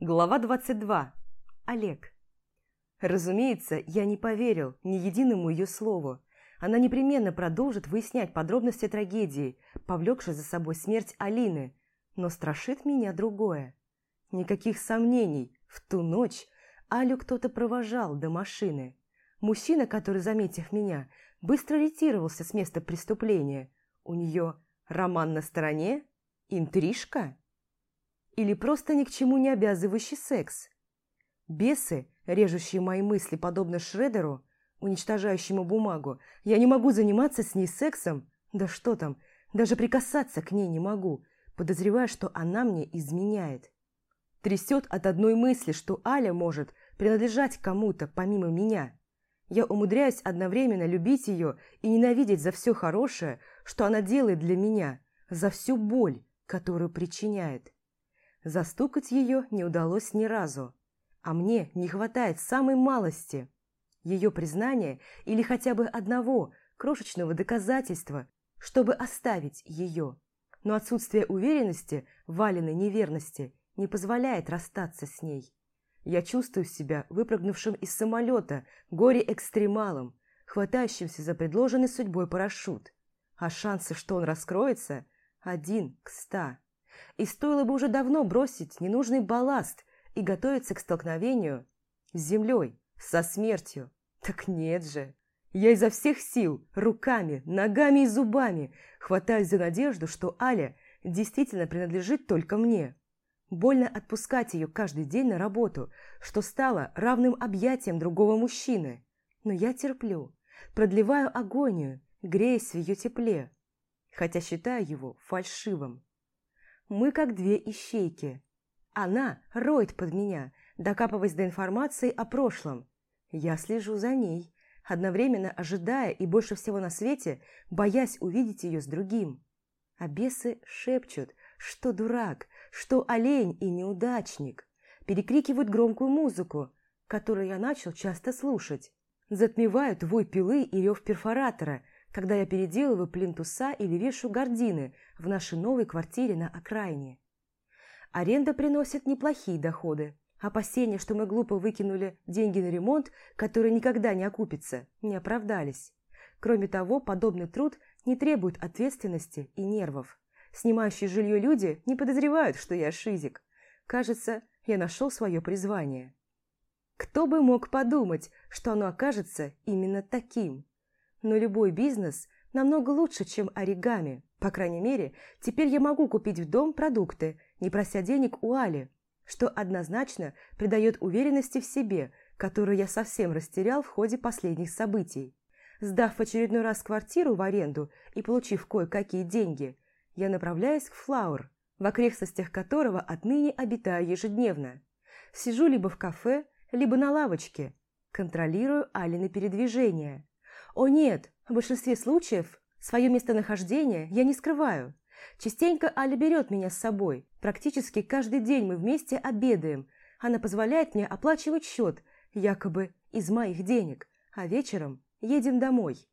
Глава 22. Олег. Разумеется, я не поверил ни единому ее слову. Она непременно продолжит выяснять подробности трагедии, повлекшей за собой смерть Алины. Но страшит меня другое. Никаких сомнений, в ту ночь Алю кто-то провожал до машины. Мужчина, который, заметив меня, быстро ретировался с места преступления. У нее роман на стороне? Интрижка? Или просто ни к чему не обязывающий секс? Бесы, режущие мои мысли, подобно Шредеру, уничтожающему бумагу, я не могу заниматься с ней сексом, да что там, даже прикасаться к ней не могу, подозревая, что она мне изменяет. Трясет от одной мысли, что Аля может принадлежать кому-то помимо меня. Я умудряюсь одновременно любить ее и ненавидеть за все хорошее, что она делает для меня, за всю боль, которую причиняет. Застукать ее не удалось ни разу, а мне не хватает самой малости. Ее признания или хотя бы одного крошечного доказательства, чтобы оставить ее. Но отсутствие уверенности в Валиной неверности не позволяет расстаться с ней. Я чувствую себя выпрыгнувшим из самолета горе-экстремалом, хватающимся за предложенный судьбой парашют. А шансы, что он раскроется, один к ста. И стоило бы уже давно бросить ненужный балласт и готовиться к столкновению с землей, со смертью. Так нет же. Я изо всех сил, руками, ногами и зубами хватаюсь за надежду, что Аля действительно принадлежит только мне. Больно отпускать ее каждый день на работу, что стало равным объятием другого мужчины. Но я терплю, продлеваю агонию, греясь в ее тепле, хотя считаю его фальшивым. Мы как две ищейки. Она роет под меня, докапываясь до информации о прошлом. Я слежу за ней, одновременно ожидая и больше всего на свете, боясь увидеть ее с другим. А бесы шепчут, что дурак, что олень и неудачник. Перекрикивают громкую музыку, которую я начал часто слушать. Затмевают вой пилы и рев перфоратора – когда я переделываю плинтуса или вешу гардины в нашей новой квартире на окраине. Аренда приносит неплохие доходы. Опасения, что мы глупо выкинули деньги на ремонт, который никогда не окупится, не оправдались. Кроме того, подобный труд не требует ответственности и нервов. Снимающие жилье люди не подозревают, что я шизик. Кажется, я нашел свое призвание. Кто бы мог подумать, что оно окажется именно таким? Но любой бизнес намного лучше, чем оригами. По крайней мере, теперь я могу купить в дом продукты, не прося денег у Али, что однозначно придает уверенности в себе, которую я совсем растерял в ходе последних событий. Сдав в очередной раз квартиру в аренду и получив кое-какие деньги, я направляюсь к Флаур, в окрестностях которого отныне обитаю ежедневно. Сижу либо в кафе, либо на лавочке, контролирую Алины передвижения. О нет, в большинстве случаев свое местонахождение я не скрываю. Частенько Аля берет меня с собой. Практически каждый день мы вместе обедаем. Она позволяет мне оплачивать счет, якобы из моих денег, а вечером едем домой.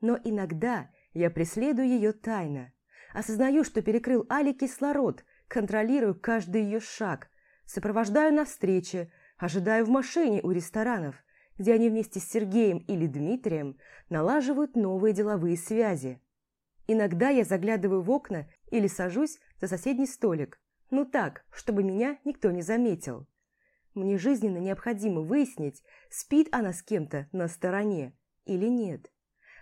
Но иногда я преследую ее тайно. Осознаю, что перекрыл Али кислород, контролирую каждый ее шаг, сопровождаю на встрече, ожидаю в машине у ресторанов – где они вместе с Сергеем или Дмитрием налаживают новые деловые связи. Иногда я заглядываю в окна или сажусь за соседний столик, ну так, чтобы меня никто не заметил. Мне жизненно необходимо выяснить, спит она с кем-то на стороне или нет.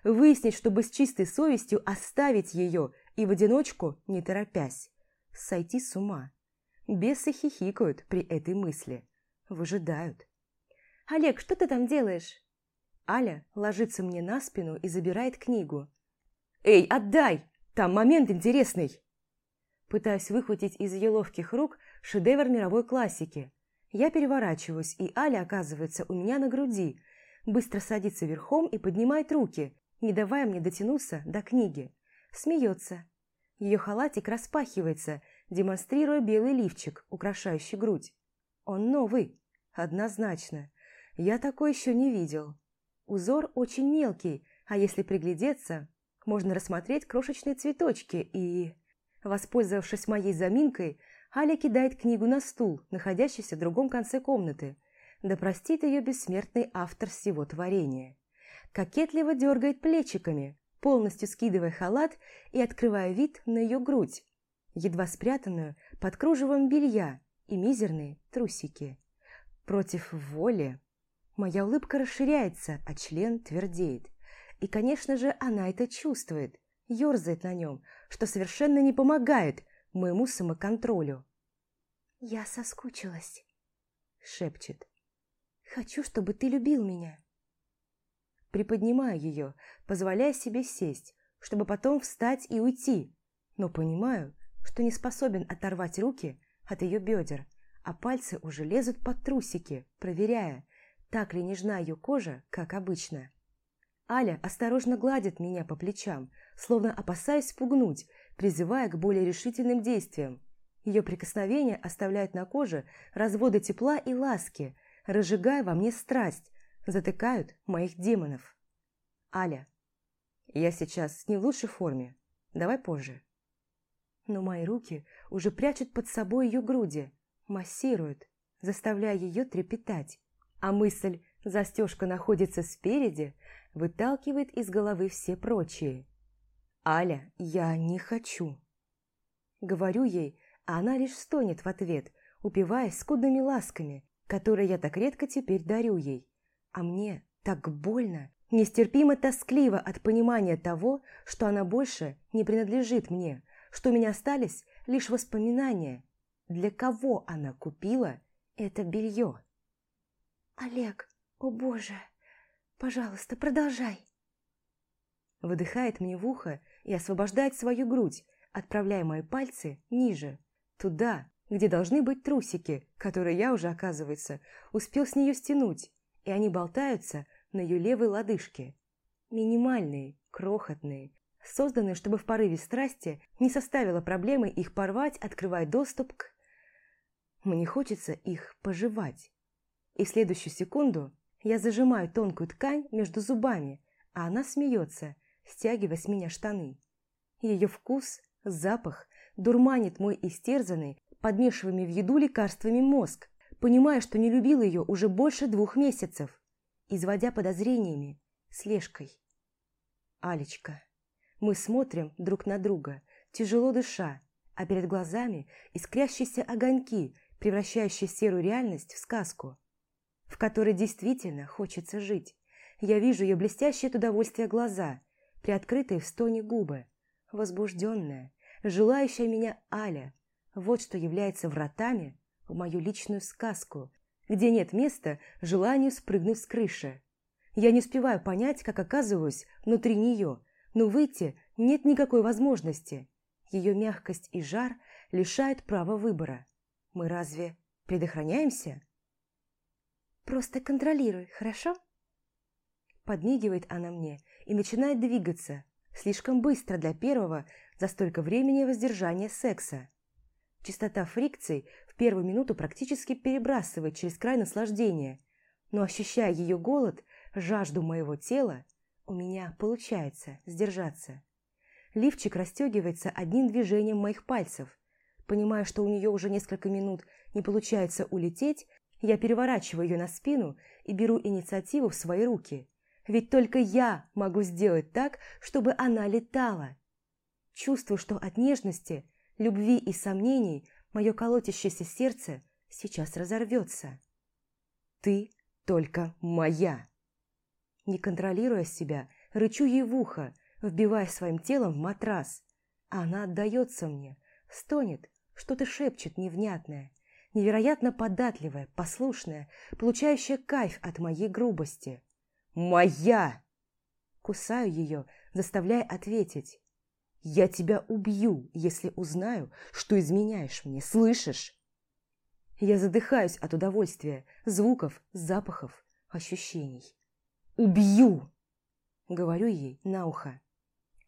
Выяснить, чтобы с чистой совестью оставить ее и в одиночку, не торопясь. Сойти с ума. Бесы хихикают при этой мысли. Выжидают. «Олег, что ты там делаешь?» Аля ложится мне на спину и забирает книгу. «Эй, отдай! Там момент интересный!» Пытаюсь выхватить из ее ловких рук шедевр мировой классики. Я переворачиваюсь, и Аля оказывается у меня на груди, быстро садится верхом и поднимает руки, не давая мне дотянуться до книги. Смеется. Ее халатик распахивается, демонстрируя белый лифчик, украшающий грудь. Он новый, однозначно. Я такой еще не видел. Узор очень мелкий, а если приглядеться, можно рассмотреть крошечные цветочки и... Воспользовавшись моей заминкой, Аля кидает книгу на стул, находящийся в другом конце комнаты. Да простит ее бессмертный автор всего творения. Кокетливо дергает плечиками, полностью скидывая халат и открывая вид на ее грудь, едва спрятанную под кружевом белья и мизерные трусики. Против воли моя улыбка расширяется, а член твердеет. И, конечно же, она это чувствует, ерзает на нем, что совершенно не помогает моему самоконтролю. «Я соскучилась», — шепчет. «Хочу, чтобы ты любил меня». Приподнимаю ее, позволяя себе сесть, чтобы потом встать и уйти, но понимаю, что не способен оторвать руки от ее бедер, а пальцы уже лезут под трусики, проверяя, так ли нежна ее кожа, как обычно. Аля осторожно гладит меня по плечам, словно опасаясь спугнуть, призывая к более решительным действиям. Ее прикосновения оставляют на коже разводы тепла и ласки, разжигая во мне страсть, затыкают моих демонов. Аля, я сейчас не в лучшей форме, давай позже. Но мои руки уже прячут под собой ее груди, массируют, заставляя ее трепетать, а мысль «застежка находится спереди» выталкивает из головы все прочие. «Аля, я не хочу!» Говорю ей, а она лишь стонет в ответ, упиваясь скудными ласками, которые я так редко теперь дарю ей. А мне так больно, нестерпимо тоскливо от понимания того, что она больше не принадлежит мне, что у меня остались лишь воспоминания. Для кого она купила это белье? «Олег, о боже, пожалуйста, продолжай!» Выдыхает мне в ухо и освобождает свою грудь, отправляя мои пальцы ниже, туда, где должны быть трусики, которые я уже, оказывается, успел с нее стянуть, и они болтаются на ее левой лодыжке. Минимальные, крохотные, созданные, чтобы в порыве страсти не составило проблемы их порвать, открывая доступ к... Мне хочется их пожевать. И в следующую секунду я зажимаю тонкую ткань между зубами, а она смеется, стягивая с меня штаны. Ее вкус, запах дурманит мой истерзанный, подмешиваемый в еду лекарствами мозг, понимая, что не любил ее уже больше двух месяцев, изводя подозрениями, слежкой. Алечка. Мы смотрим друг на друга, тяжело дыша, а перед глазами искрящиеся огоньки, превращающие серую реальность в сказку, в которой действительно хочется жить. Я вижу ее блестящие от удовольствия глаза, приоткрытые в стоне губы, возбужденная, желающая меня Аля. Вот что является вратами в мою личную сказку, где нет места желанию спрыгнуть с крыши. Я не успеваю понять, как оказываюсь внутри нее, но выйти нет никакой возможности. Ее мягкость и жар лишают права выбора. Мы разве предохраняемся? Просто контролируй, хорошо? Подмигивает она мне и начинает двигаться, слишком быстро для первого за столько времени воздержания секса. Частота фрикций в первую минуту практически перебрасывает через край наслаждения, но ощущая ее голод, жажду моего тела, у меня получается сдержаться. Лифчик расстегивается одним движением моих пальцев. Понимая, что у нее уже несколько минут не получается улететь, я переворачиваю ее на спину и беру инициативу в свои руки. Ведь только я могу сделать так, чтобы она летала. Чувствую, что от нежности, любви и сомнений мое колотящееся сердце сейчас разорвется. Ты только моя. Не контролируя себя, рычу ей в ухо, вбивая своим телом в матрас. Она отдается мне, стонет, что-то шепчет невнятное, невероятно податливая, послушная, получающая кайф от моей грубости. «Моя!» Кусаю ее, заставляя ответить. «Я тебя убью, если узнаю, что изменяешь мне, слышишь?» Я задыхаюсь от удовольствия, звуков, запахов, ощущений. «Убью!» Говорю ей на ухо.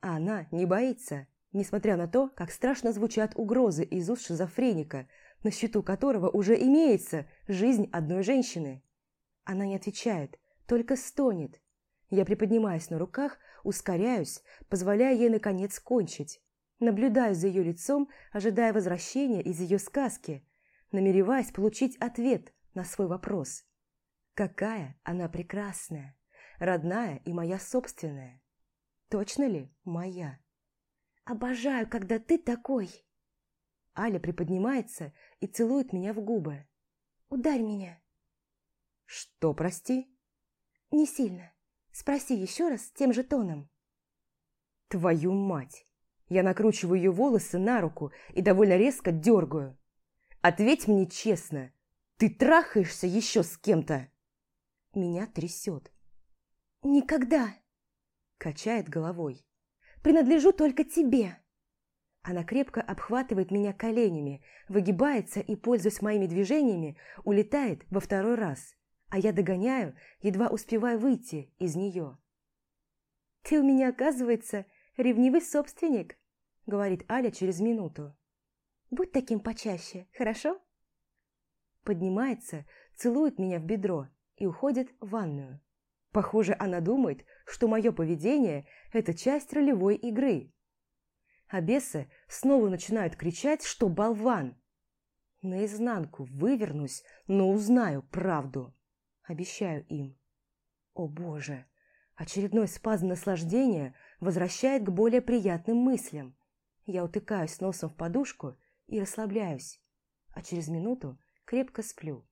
А она не боится, несмотря на то, как страшно звучат угрозы из уст шизофреника, на счету которого уже имеется жизнь одной женщины. Она не отвечает, только стонет. Я приподнимаюсь на руках, ускоряюсь, позволяя ей наконец кончить. Наблюдаю за ее лицом, ожидая возвращения из ее сказки, намереваясь получить ответ на свой вопрос. Какая она прекрасная, родная и моя собственная. Точно ли моя? Обожаю, когда ты такой. Аля приподнимается и целует меня в губы. Ударь меня. Что, прости? Не сильно. Спроси еще раз тем же тоном. Твою мать! Я накручиваю ее волосы на руку и довольно резко дергаю. Ответь мне честно, ты трахаешься еще с кем-то? Меня трясет. Никогда. Качает головой. Принадлежу только тебе. Она крепко обхватывает меня коленями, выгибается и, пользуясь моими движениями, улетает во второй раз, а я догоняю, едва успевая выйти из нее. «Ты у меня, оказывается, ревнивый собственник», — говорит Аля через минуту. «Будь таким почаще, хорошо?» Поднимается, целует меня в бедро и уходит в ванную. Похоже, она думает, что мое поведение – это часть ролевой игры. А бесы снова начинают кричать, что болван. Наизнанку вывернусь, но узнаю правду. Обещаю им. О боже! Очередной спазм наслаждения возвращает к более приятным мыслям. Я утыкаюсь носом в подушку и расслабляюсь, а через минуту крепко сплю.